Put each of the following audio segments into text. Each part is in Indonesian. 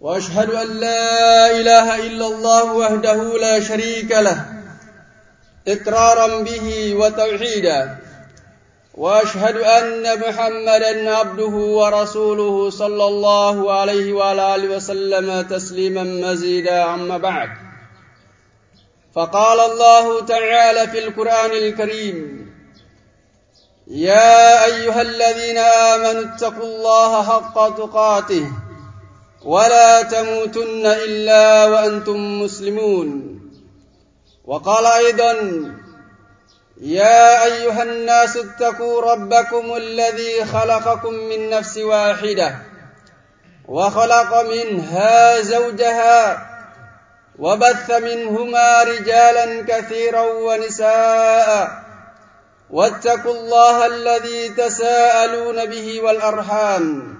وأشهد أن لا إله إلا الله وحده لا شريك له إقرارا به وتوحيدا وأشهد أن محمدا عبده ورسوله صلى الله عليه وعلى آله وسلم تسليما مزيدا عما بعد. فقال الله تعالى في القرآن الكريم يا أيها الذين آمنوا اتقوا الله حق تقاته ولا تموتن إلا وأنتم مسلمون. وقال أيضا يا أيها الناس اتقوا ربكم الذي خلقكم من نفس واحدة وخلق منها زوجها وبث منهما رجالا كثيرا ونساء. واتقوا الله الذي تساءلون به والأرحام.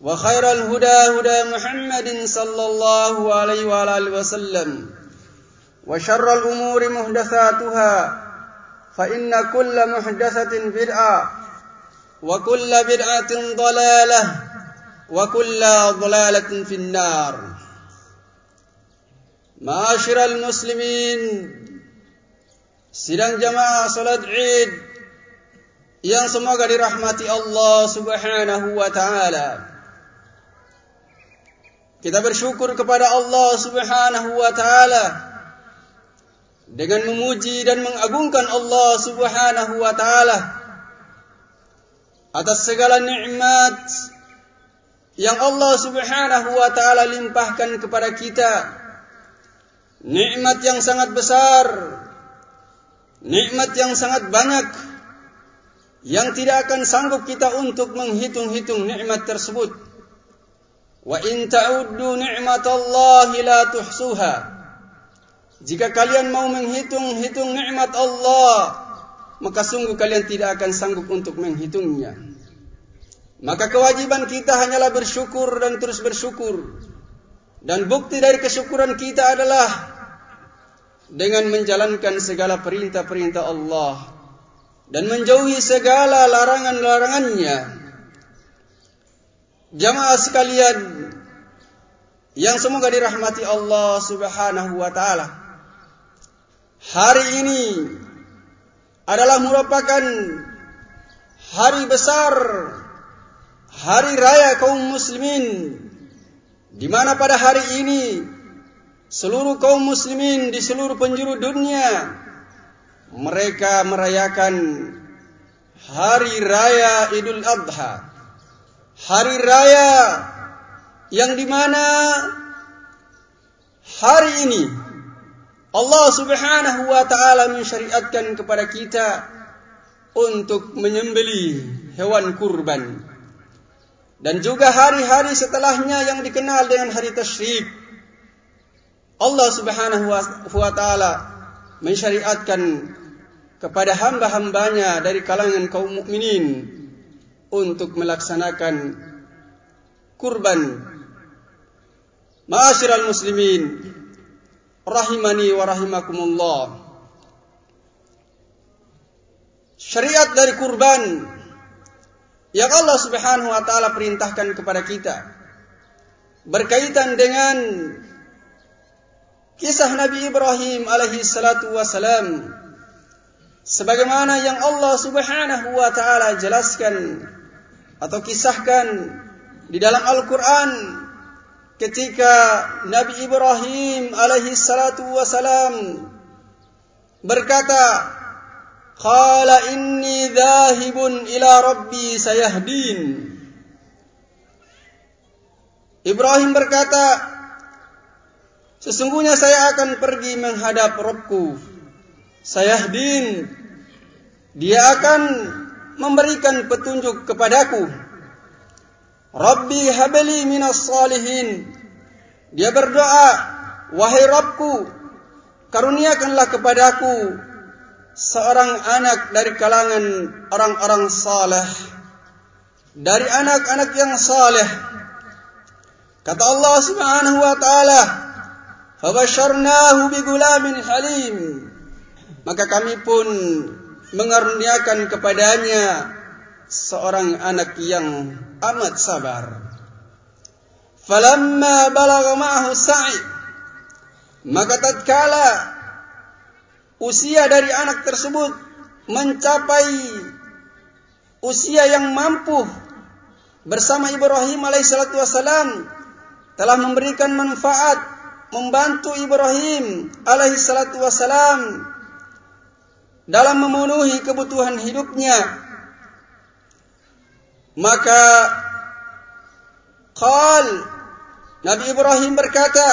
وخير الهدى هدى محمد صلى الله عليه وعلى آله وسلم. وشر الأمور محدثاتها فإن كل محدثة بدعة وكل بدعة ضلالة وكل ضلالة في النار. معاشر المسلمين sidang jamaah salat Id yang semoga dirahmati Allah Subhanahu wa Kita bersyukur kepada Allah Subhanahu wa taala dengan memuji dan mengagungkan Allah Subhanahu wa taala atas segala nikmat yang Allah Subhanahu wa taala limpahkan kepada kita. Nikmat yang sangat besar, nikmat yang sangat banyak yang tidak akan sanggup kita untuk menghitung-hitung nikmat tersebut. Wa in ta'uddu ni'matallahi la tuhsuha. Jika kalian mau menghitung-hitung nikmat Allah, maka sungguh kalian tidak akan sanggup untuk menghitungnya. Maka kewajiban kita hanyalah bersyukur dan terus bersyukur. Dan bukti dari kesyukuran kita adalah dengan menjalankan segala perintah-perintah Allah dan menjauhi segala larangan-larangannya Jamaah sekalian yang semoga dirahmati Allah Subhanahu wa taala. Hari ini adalah merupakan hari besar, hari raya kaum muslimin di mana pada hari ini seluruh kaum muslimin di seluruh penjuru dunia mereka merayakan hari raya Idul Adha hari raya yang dimana hari ini Allah subhanahu wa ta'ala mensyariatkan kepada kita untuk menyembeli hewan kurban. Dan juga hari-hari setelahnya yang dikenal dengan hari tasyrik. Allah subhanahu wa ta'ala mensyariatkan kepada hamba-hambanya dari kalangan kaum mukminin untuk melaksanakan kurban. Ma'asyiral muslimin, rahimani wa rahimakumullah. Syariat dari kurban yang Allah Subhanahu wa taala perintahkan kepada kita berkaitan dengan kisah Nabi Ibrahim alaihi salatu wasalam sebagaimana yang Allah Subhanahu wa taala jelaskan atau kisahkan di dalam Al-Quran ketika Nabi Ibrahim alaihi salatu wasalam berkata Qala inni dhahibun ila rabbi sayahdin. Ibrahim berkata Sesungguhnya saya akan pergi menghadap Rabbku Sayahdin. Dia akan memberikan petunjuk kepadaku. Rabbi habli minas salihin. Dia berdoa, "Wahai Rabbku, karuniakanlah kepadaku seorang anak dari kalangan orang-orang saleh, dari anak-anak yang saleh." Kata Allah Subhanahu wa taala, "Fabasyarnahu bigulamin halim." Maka kami pun mengaruniakan kepadanya seorang anak yang amat sabar. Falamma balagha ma'ahu sa'i maka tatkala usia dari anak tersebut mencapai usia yang mampu bersama Ibrahim alaihissalatu wassalam telah memberikan manfaat membantu Ibrahim alaihissalatu wassalam dalam memenuhi kebutuhan hidupnya maka qal Nabi Ibrahim berkata,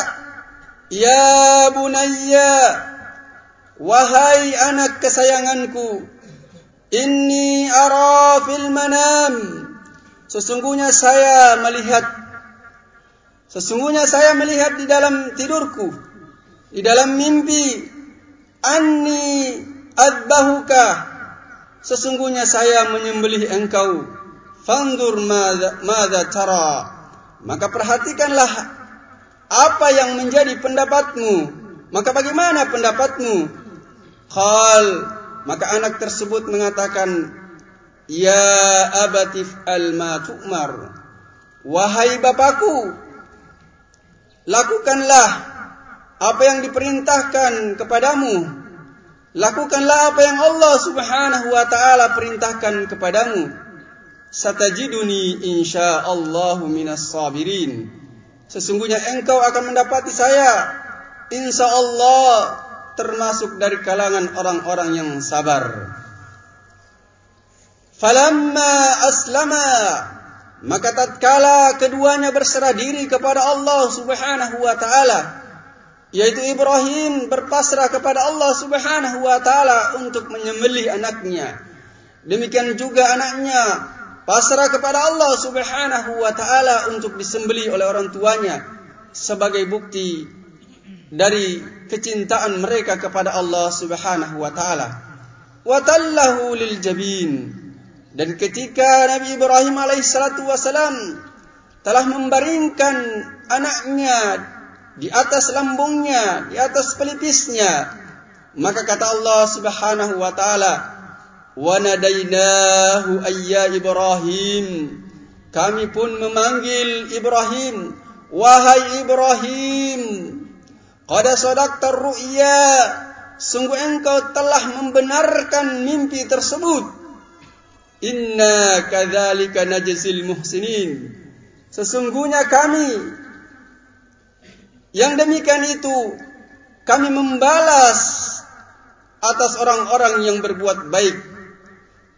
"Ya bunayya, wahai anak kesayanganku, inni ara fil manam." Sesungguhnya saya melihat sesungguhnya saya melihat di dalam tidurku, di dalam mimpi, anni adbahuka. Sesungguhnya saya menyembelih engkau. Fandur madza tara maka perhatikanlah apa yang menjadi pendapatmu. Maka bagaimana pendapatmu? Qal, maka anak tersebut mengatakan, Ya abatif al ma tu'mar. Wahai bapakku, lakukanlah apa yang diperintahkan kepadamu. Lakukanlah apa yang Allah Subhanahu wa taala perintahkan kepadamu satajiduni insyaallahu minas sabirin. Sesungguhnya engkau akan mendapati saya insyaallah termasuk dari kalangan orang-orang yang sabar. Falamma aslama maka tatkala keduanya berserah diri kepada Allah Subhanahu wa taala yaitu Ibrahim berpasrah kepada Allah Subhanahu wa taala untuk menyembelih anaknya demikian juga anaknya pasrah kepada Allah Subhanahu wa taala untuk disembeli oleh orang tuanya sebagai bukti dari kecintaan mereka kepada Allah Subhanahu wa taala. Lil jabin. Dan ketika Nabi Ibrahim alaihissalatu wasalam telah membaringkan anaknya di atas lambungnya, di atas pelipisnya, maka kata Allah Subhanahu wa taala, Wanadainahu ayya Ibrahim. Kami pun memanggil Ibrahim. Wahai Ibrahim. Qad sadaqta ru'ya. Sungguh engkau telah membenarkan mimpi tersebut. Inna kadzalika najzil muhsinin. Sesungguhnya kami yang demikian itu kami membalas atas orang-orang yang berbuat baik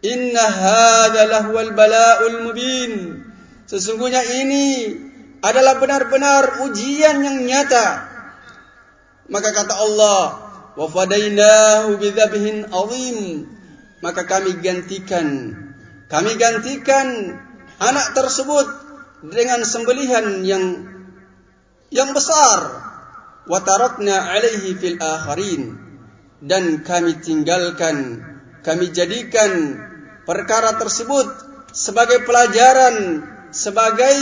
Inna hadza lahwal bala'ul mubin. Sesungguhnya ini adalah benar-benar ujian yang nyata. Maka kata Allah, wa fadainahu bidzabhin azim. Maka kami gantikan kami gantikan anak tersebut dengan sembelihan yang yang besar. Wa tarakna alaihi fil akharin dan kami tinggalkan kami jadikan perkara tersebut sebagai pelajaran, sebagai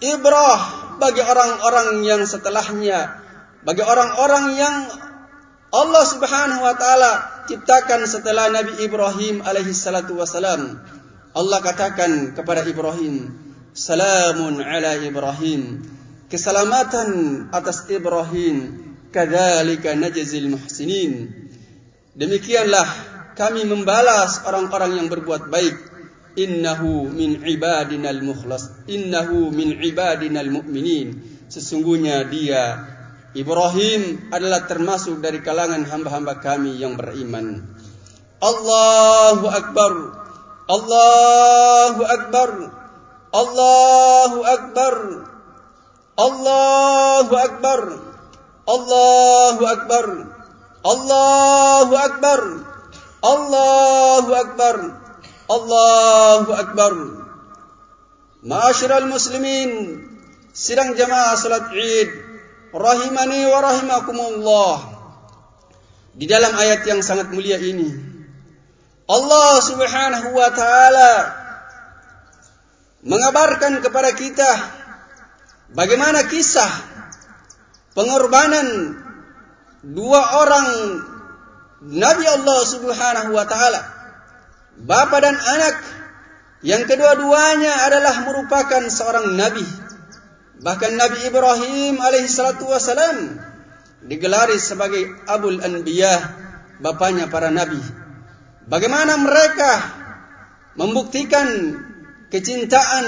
ibrah bagi orang-orang yang setelahnya, bagi orang-orang yang Allah Subhanahu wa taala ciptakan setelah Nabi Ibrahim alaihi salatu wasalam. Allah katakan kepada Ibrahim, "Salamun ala Ibrahim." Keselamatan atas Ibrahim, kadzalika najzil muhsinin. Demikianlah kami membalas orang-orang yang berbuat baik. Innahu min ibadinal mukhlas innahu min ibadinal mu'minin. Sesungguhnya dia Ibrahim adalah termasuk dari kalangan hamba-hamba kami yang beriman. Allahu akbar. Allahu akbar. Allahu akbar Allahu akbar. Allahu akbar. Allahu akbar. Allahu Akbar. Allahu Akbar. Ma'asyiral muslimin sidang jamaah salat Id rahimani wa rahimakumullah. Di dalam ayat yang sangat mulia ini, Allah Subhanahu wa taala mengabarkan kepada kita bagaimana kisah pengorbanan dua orang Nabi Allah Subhanahu wa taala, bapa dan anak yang kedua-duanya adalah merupakan seorang nabi. Bahkan Nabi Ibrahim alaihissalatu wassalam digelari sebagai Abul Anbiya, bapaknya para nabi. Bagaimana mereka membuktikan kecintaan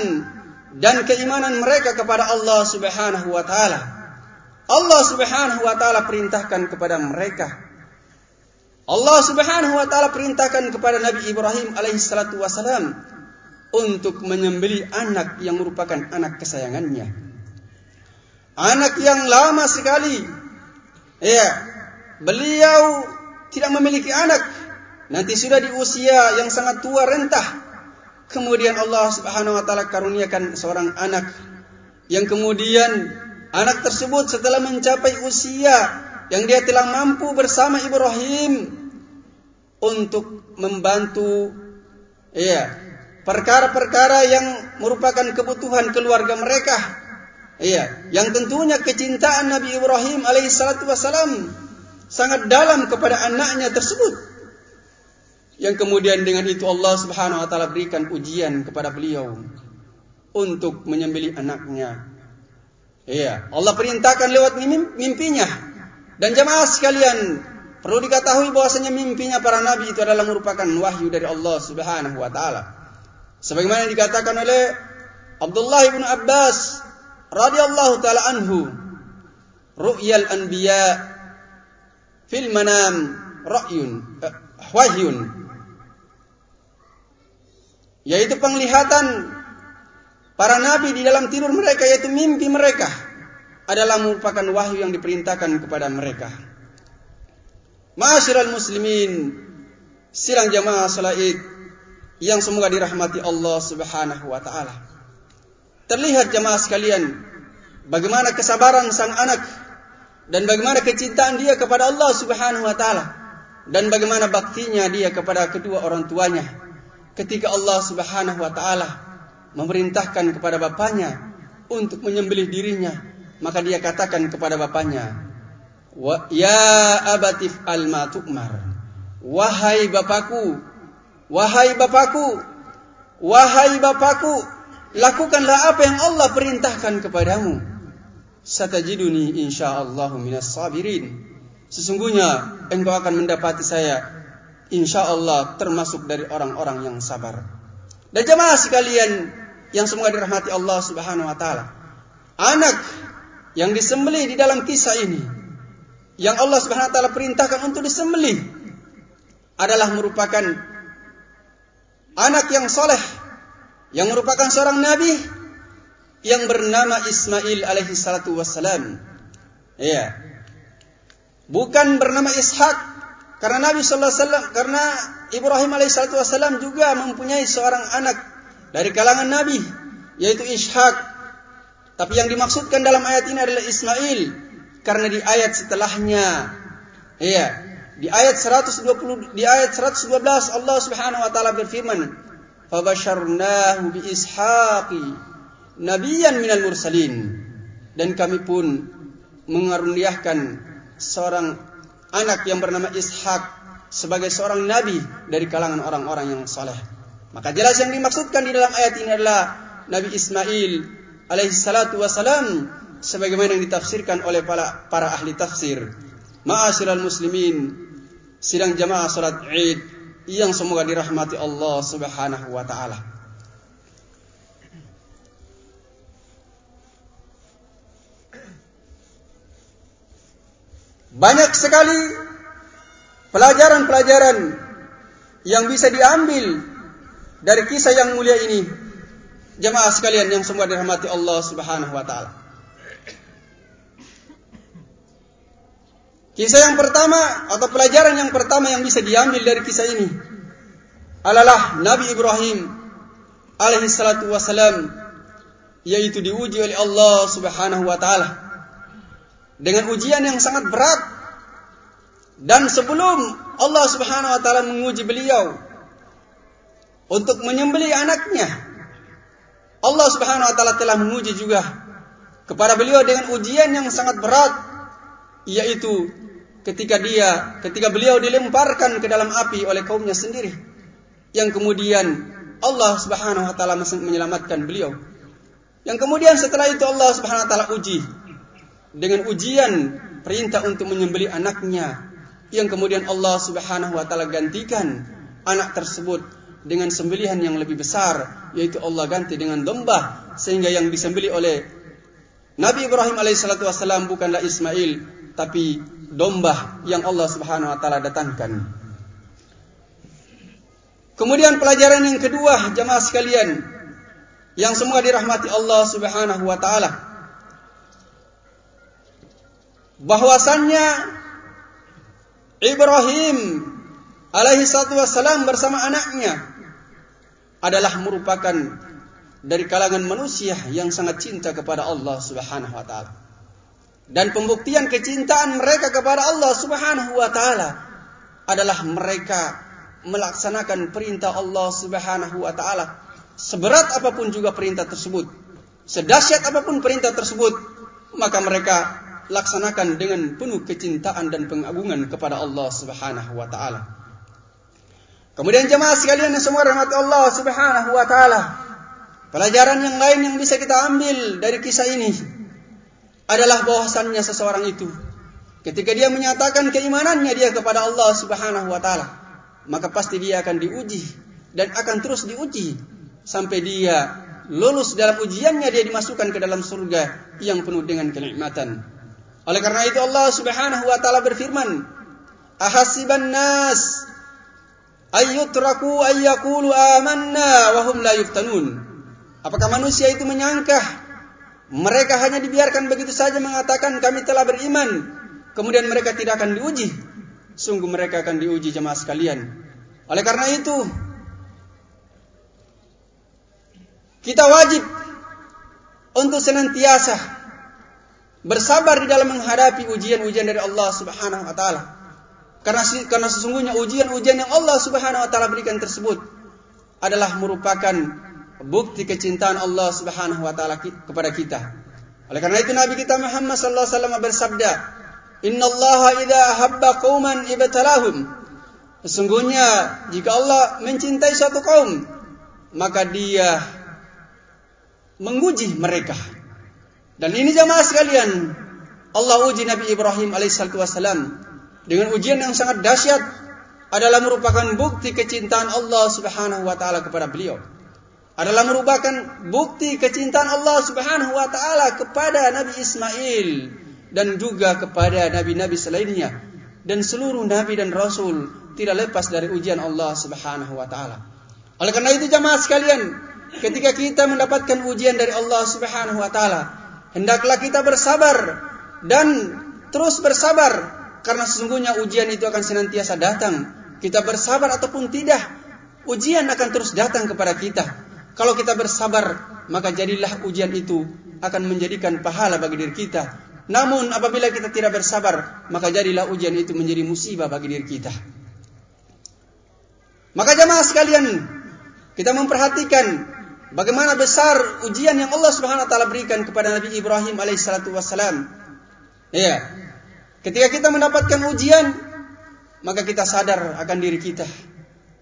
dan keimanan mereka kepada Allah Subhanahu wa taala. Allah Subhanahu wa taala perintahkan kepada mereka. Allah Subhanahu wa taala perintahkan kepada Nabi Ibrahim alaihissalatu wassalam untuk menyembeli anak yang merupakan anak kesayangannya anak yang lama sekali. Ya, beliau tidak memiliki anak. Nanti sudah di usia yang sangat tua rentah. Kemudian Allah Subhanahu wa taala karuniakan seorang anak yang kemudian anak tersebut setelah mencapai usia yang dia telah mampu bersama Ibrahim untuk membantu ya perkara-perkara yang merupakan kebutuhan keluarga mereka Iya, yang tentunya kecintaan Nabi Ibrahim alaihissalatu wassalam sangat dalam kepada anaknya tersebut. Yang kemudian dengan itu Allah Subhanahu wa taala berikan ujian kepada beliau untuk menyembelih anaknya. Iya, Allah perintahkan lewat mimpinya. Dan jemaah sekalian, perlu diketahui bahwasanya mimpinya para nabi itu adalah merupakan wahyu dari Allah Subhanahu wa taala. Sebagaimana dikatakan oleh Abdullah bin Abbas radhiyallahu taala anhu ru'yal anbiya fil manam ra'yun uh, wahyun yaitu penglihatan para nabi di dalam tidur mereka yaitu mimpi mereka adalah merupakan wahyu yang diperintahkan kepada mereka. Ma'asyiral muslimin, silang jamaah salat yang semoga dirahmati Allah Subhanahu wa taala. Terlihat jemaah sekalian bagaimana kesabaran sang anak dan bagaimana kecintaan dia kepada Allah Subhanahu wa taala dan bagaimana baktinya dia kepada kedua orang tuanya ketika Allah Subhanahu wa taala memerintahkan kepada bapaknya untuk menyembelih dirinya maka dia katakan kepada bapaknya wa ya abatif al ma wahai bapakku wahai bapakku wahai bapakku Lakukanlah apa yang Allah perintahkan kepadamu. Satajiduni insyaallah minas sabirin. Sesungguhnya engkau akan mendapati saya insyaallah termasuk dari orang-orang yang sabar. Dan jemaah sekalian yang semoga dirahmati Allah Subhanahu wa taala. Anak yang disembelih di dalam kisah ini yang Allah Subhanahu wa taala perintahkan untuk disembelih adalah merupakan anak yang soleh yang merupakan seorang nabi yang bernama Ismail alaihi salatu wassalam. Iya. Bukan bernama Ishak karena Nabi sallallahu alaihi wasallam karena Ibrahim alaihi salatu wassalam juga mempunyai seorang anak dari kalangan nabi yaitu Ishak. Tapi yang dimaksudkan dalam ayat ini adalah Ismail karena di ayat setelahnya iya di ayat 120 di ayat 112 Allah Subhanahu wa taala berfirman fabasharnahu bi ishaqi nabiyan minal mursalin dan kami pun mengaruniakan seorang anak yang bernama Ishak sebagai seorang nabi dari kalangan orang-orang yang saleh. Maka jelas yang dimaksudkan di dalam ayat ini adalah Nabi Ismail alaihi salatu wasalam sebagaimana yang ditafsirkan oleh para, para ahli tafsir. Ma'asyiral muslimin, sidang jamaah salat Id yang semoga dirahmati Allah Subhanahu wa taala. Banyak sekali pelajaran-pelajaran yang bisa diambil dari kisah yang mulia ini. Jemaah sekalian yang semua dirahmati Allah Subhanahu wa taala. Kisah yang pertama atau pelajaran yang pertama yang bisa diambil dari kisah ini adalah Nabi Ibrahim alaihi salatu wasalam yaitu diuji oleh Allah Subhanahu wa taala. Dengan ujian yang sangat berat. Dan sebelum Allah Subhanahu wa taala menguji beliau untuk menyembelih anaknya Allah Subhanahu wa taala telah menguji juga kepada beliau dengan ujian yang sangat berat yaitu ketika dia ketika beliau dilemparkan ke dalam api oleh kaumnya sendiri yang kemudian Allah Subhanahu wa taala menyelamatkan beliau. Yang kemudian setelah itu Allah Subhanahu wa taala uji dengan ujian perintah untuk menyembelih anaknya yang kemudian Allah Subhanahu wa taala gantikan anak tersebut dengan sembelihan yang lebih besar yaitu Allah ganti dengan domba sehingga yang disembelih oleh Nabi Ibrahim alaihissalatu wassalam bukanlah Ismail, tapi domba yang Allah subhanahu wa ta'ala datangkan. Kemudian pelajaran yang kedua, jamaah sekalian, yang semua dirahmati Allah subhanahu wa ta'ala. Bahwasannya Ibrahim alaihi salatu wassalam bersama anaknya adalah merupakan dari kalangan manusia yang sangat cinta kepada Allah Subhanahu wa taala. Dan pembuktian kecintaan mereka kepada Allah Subhanahu wa taala adalah mereka melaksanakan perintah Allah Subhanahu wa taala seberat apa pun juga perintah tersebut, sedahsyat apa pun perintah tersebut, maka mereka laksanakan dengan penuh kecintaan dan pengagungan kepada Allah Subhanahu wa taala. Kemudian jemaah sekalian yang semua rahmat Allah Subhanahu wa taala, Pelajaran yang lain yang bisa kita ambil dari kisah ini adalah bahwasannya seseorang itu ketika dia menyatakan keimanannya dia kepada Allah Subhanahu wa taala, maka pasti dia akan diuji dan akan terus diuji sampai dia lulus dalam ujiannya dia dimasukkan ke dalam surga yang penuh dengan kenikmatan. Oleh karena itu Allah Subhanahu wa taala berfirman, "Ahasiban nas ayyutraku ayyakulu amanna wa hum la yuftanun." Apakah manusia itu menyangka mereka hanya dibiarkan begitu saja mengatakan kami telah beriman, kemudian mereka tidak akan diuji? Sungguh mereka akan diuji jemaah sekalian. Oleh karena itu, kita wajib untuk senantiasa bersabar di dalam menghadapi ujian-ujian dari Allah Subhanahu wa taala. Karena karena sesungguhnya ujian-ujian yang Allah Subhanahu wa taala berikan tersebut adalah merupakan bukti kecintaan Allah Subhanahu wa taala kepada kita. Oleh karena itu Nabi kita Muhammad sallallahu alaihi wasallam bersabda, "Inna Allah idza ahabba qauman ibtalahum." Sesungguhnya jika Allah mencintai suatu kaum, maka dia menguji mereka. Dan ini jamaah sekalian, Allah uji Nabi Ibrahim alaihissalam dengan ujian yang sangat dahsyat adalah merupakan bukti kecintaan Allah Subhanahu wa taala kepada beliau adalah merupakan bukti kecintaan Allah Subhanahu wa taala kepada Nabi Ismail dan juga kepada nabi-nabi selainnya dan seluruh nabi dan rasul tidak lepas dari ujian Allah Subhanahu wa taala. Oleh karena itu jamaah sekalian, ketika kita mendapatkan ujian dari Allah Subhanahu wa taala, hendaklah kita bersabar dan terus bersabar karena sesungguhnya ujian itu akan senantiasa datang. Kita bersabar ataupun tidak, ujian akan terus datang kepada kita. Kalau kita bersabar, maka jadilah ujian itu akan menjadikan pahala bagi diri kita. Namun apabila kita tidak bersabar, maka jadilah ujian itu menjadi musibah bagi diri kita. Maka jemaah sekalian, kita memperhatikan bagaimana besar ujian yang Allah Subhanahu wa taala berikan kepada Nabi Ibrahim alaihissalatu wassalam. Ya. Ketika kita mendapatkan ujian, maka kita sadar akan diri kita.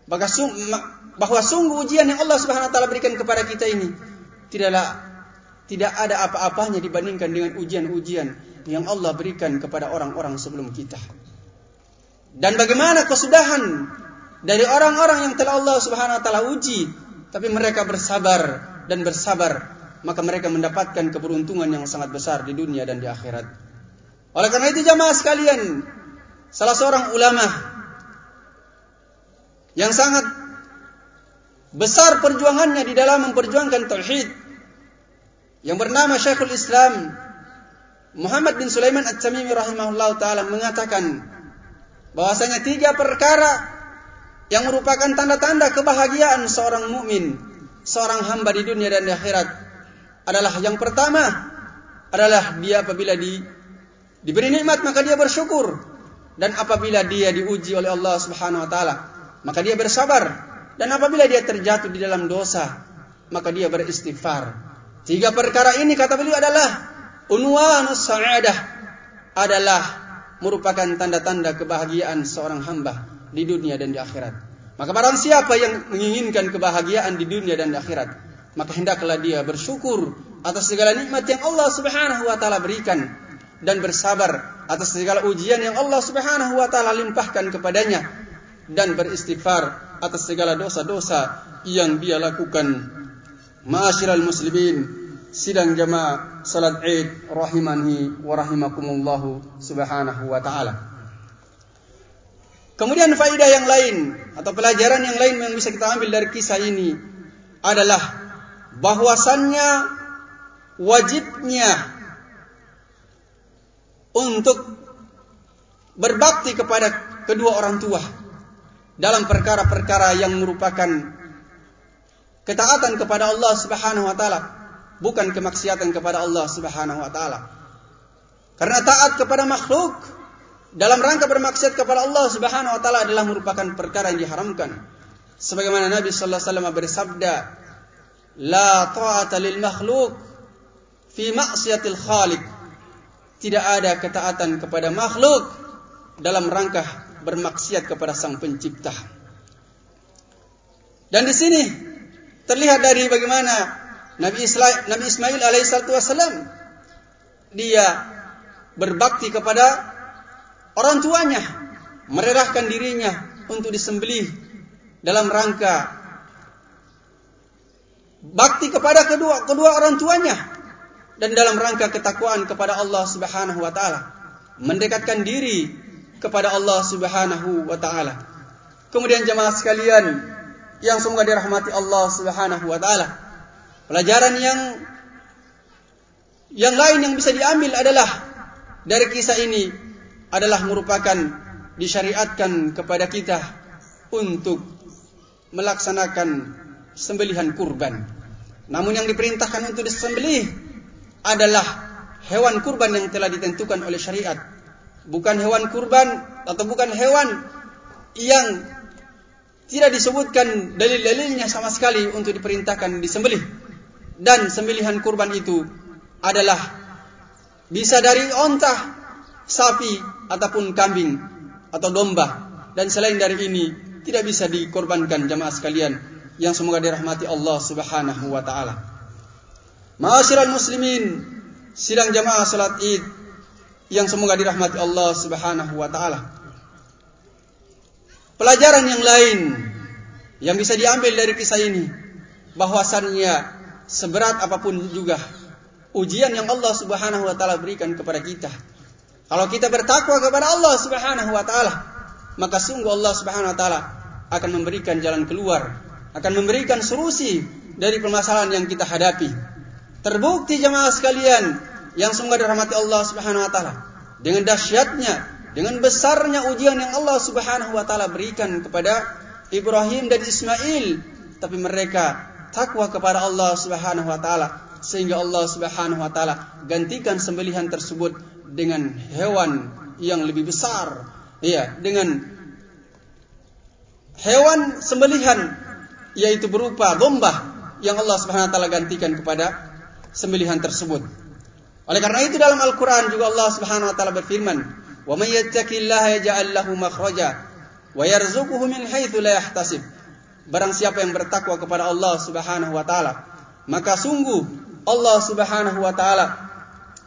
Bahwa sungguh ujian yang Allah Subhanahu wa taala berikan kepada kita ini tidaklah tidak ada apa-apanya dibandingkan dengan ujian-ujian yang Allah berikan kepada orang-orang sebelum kita. Dan bagaimana kesudahan dari orang-orang yang telah Allah Subhanahu wa taala uji tapi mereka bersabar dan bersabar maka mereka mendapatkan keberuntungan yang sangat besar di dunia dan di akhirat. Oleh karena itu jamaah sekalian, salah seorang ulama yang sangat besar perjuangannya di dalam memperjuangkan tauhid yang bernama Syekhul Islam Muhammad bin Sulaiman At-Tamimi rahimahullah taala mengatakan bahwasanya tiga perkara yang merupakan tanda-tanda kebahagiaan seorang mukmin, seorang hamba di dunia dan di akhirat adalah yang pertama adalah dia apabila Diberi nikmat maka dia bersyukur. Dan apabila dia diuji oleh Allah Subhanahu wa taala, maka dia bersabar. Dan apabila dia terjatuh di dalam dosa, maka dia beristighfar. Tiga perkara ini kata beliau adalah unwanus sa'adah adalah merupakan tanda-tanda kebahagiaan seorang hamba di dunia dan di akhirat. Maka barang siapa yang menginginkan kebahagiaan di dunia dan di akhirat, maka hendaklah dia bersyukur atas segala nikmat yang Allah Subhanahu wa taala berikan dan bersabar atas segala ujian yang Allah Subhanahu wa taala limpahkan kepadanya dan beristighfar atas segala dosa-dosa yang dia lakukan. Ma'asyiral muslimin, sidang jamaah salat Id rahimani wa rahimakumullah subhanahu wa taala. Kemudian faedah yang lain atau pelajaran yang lain yang bisa kita ambil dari kisah ini adalah bahwasannya wajibnya untuk berbakti kepada kedua orang tua dalam perkara-perkara yang merupakan ketaatan kepada Allah Subhanahu wa taala, bukan kemaksiatan kepada Allah Subhanahu wa taala. Karena taat kepada makhluk dalam rangka bermaksiat kepada Allah Subhanahu wa taala adalah merupakan perkara yang diharamkan. Sebagaimana Nabi sallallahu alaihi wasallam bersabda, "La ta'ata lil makhluk fi maksiatil khaliq." Tidak ada ketaatan kepada makhluk dalam rangka bermaksiat kepada Sang Pencipta. Dan di sini terlihat dari bagaimana Nabi Ismail, Nabi Ismail alaihissalam dia berbakti kepada orang tuanya, mererahkan dirinya untuk disembelih dalam rangka bakti kepada kedua kedua orang tuanya dan dalam rangka ketakwaan kepada Allah Subhanahu wa taala, mendekatkan diri kepada Allah Subhanahu wa taala. Kemudian jemaah sekalian yang semoga dirahmati Allah Subhanahu wa taala. Pelajaran yang yang lain yang bisa diambil adalah dari kisah ini adalah merupakan disyariatkan kepada kita untuk melaksanakan sembelihan kurban. Namun yang diperintahkan untuk disembelih adalah hewan kurban yang telah ditentukan oleh syariat. Bukan hewan kurban atau bukan hewan yang tidak disebutkan dalil-dalilnya sama sekali untuk diperintahkan disembelih. Dan sembelihan kurban itu adalah bisa dari onta, sapi ataupun kambing atau domba dan selain dari ini tidak bisa dikorbankan jamaah sekalian yang semoga dirahmati Allah Subhanahu wa taala. Ma'asyiral muslimin, sidang jamaah salat Id yang semoga dirahmati Allah Subhanahu wa taala. Pelajaran yang lain yang bisa diambil dari kisah ini bahwasannya seberat apa pun juga ujian yang Allah Subhanahu wa taala berikan kepada kita. Kalau kita bertakwa kepada Allah Subhanahu wa taala, maka sungguh Allah Subhanahu wa taala akan memberikan jalan keluar, akan memberikan solusi dari permasalahan yang kita hadapi. Terbukti jemaah sekalian yang semoga dirahmati Allah Subhanahu wa taala dengan dahsyatnya, dengan besarnya ujian yang Allah Subhanahu wa taala berikan kepada Ibrahim dan Ismail, tapi mereka takwa kepada Allah Subhanahu wa taala sehingga Allah Subhanahu wa taala gantikan sembelihan tersebut dengan hewan yang lebih besar. Iya, dengan hewan sembelihan yaitu berupa domba yang Allah Subhanahu wa taala gantikan kepada sembelihan tersebut. Oleh karena itu dalam Al-Qur'an juga Allah Subhanahu wa taala berfirman, "Wa may yattaqillaha yaj'al lahu makhraja wa yarzuquhu min haitsu la yahtasib." Barang siapa yang bertakwa kepada Allah Subhanahu wa taala, maka sungguh Allah Subhanahu wa taala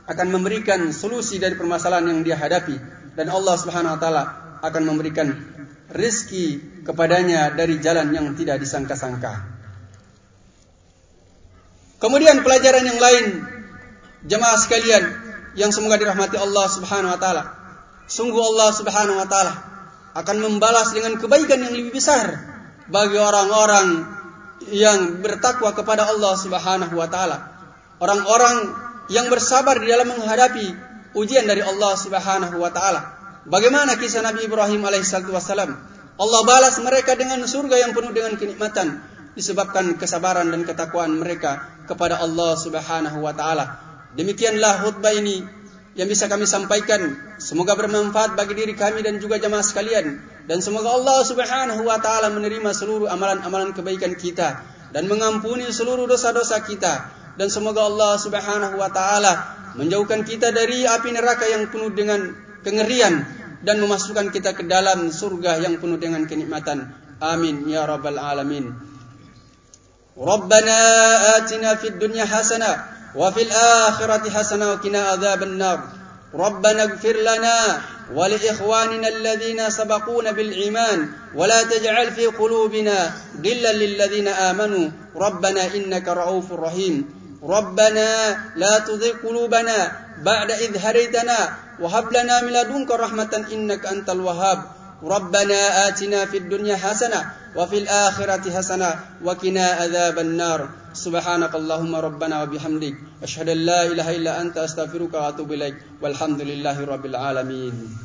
akan memberikan solusi dari permasalahan yang dia hadapi dan Allah Subhanahu wa taala akan memberikan rizki kepadanya dari jalan yang tidak disangka-sangka. Kemudian pelajaran yang lain jemaah sekalian yang semoga dirahmati Allah Subhanahu wa taala. Sungguh Allah Subhanahu wa taala akan membalas dengan kebaikan yang lebih besar bagi orang-orang yang bertakwa kepada Allah Subhanahu wa taala. Orang-orang yang bersabar di dalam menghadapi ujian dari Allah Subhanahu wa taala. Bagaimana kisah Nabi Ibrahim alaihissalam? Allah balas mereka dengan surga yang penuh dengan kenikmatan disebabkan kesabaran dan ketakwaan mereka kepada Allah Subhanahu wa taala. Demikianlah khutbah ini yang bisa kami sampaikan. Semoga bermanfaat bagi diri kami dan juga jamaah sekalian. Dan semoga Allah subhanahu wa ta'ala menerima seluruh amalan-amalan kebaikan kita. Dan mengampuni seluruh dosa-dosa kita. Dan semoga Allah subhanahu wa ta'ala menjauhkan kita dari api neraka yang penuh dengan kengerian. Dan memasukkan kita ke dalam surga yang penuh dengan kenikmatan. Amin. Ya Rabbal Alamin. ربنا آتنا في الدنيا حسنة وفي الآخرة حسنة وقنا عذاب النار ربنا اغفر لنا ولإخواننا الذين سبقونا بالإيمان ولا تجعل في قلوبنا غلا للذين آمنوا ربنا إنك رؤوف رحيم ربنا لا تزغ قلوبنا بعد إذ هديتنا وهب لنا من لدنك رحمة إنك أنت الوهاب. ربنا آتنا في الدنيا حسنة وفي الآخرة حسنة وقنا عذاب النار. سبحانك اللهم ربنا وبحمدك. أشهد أن لا إله إلا أنت أستغفرك وأتوب إليك. والحمد لله رب العالمين.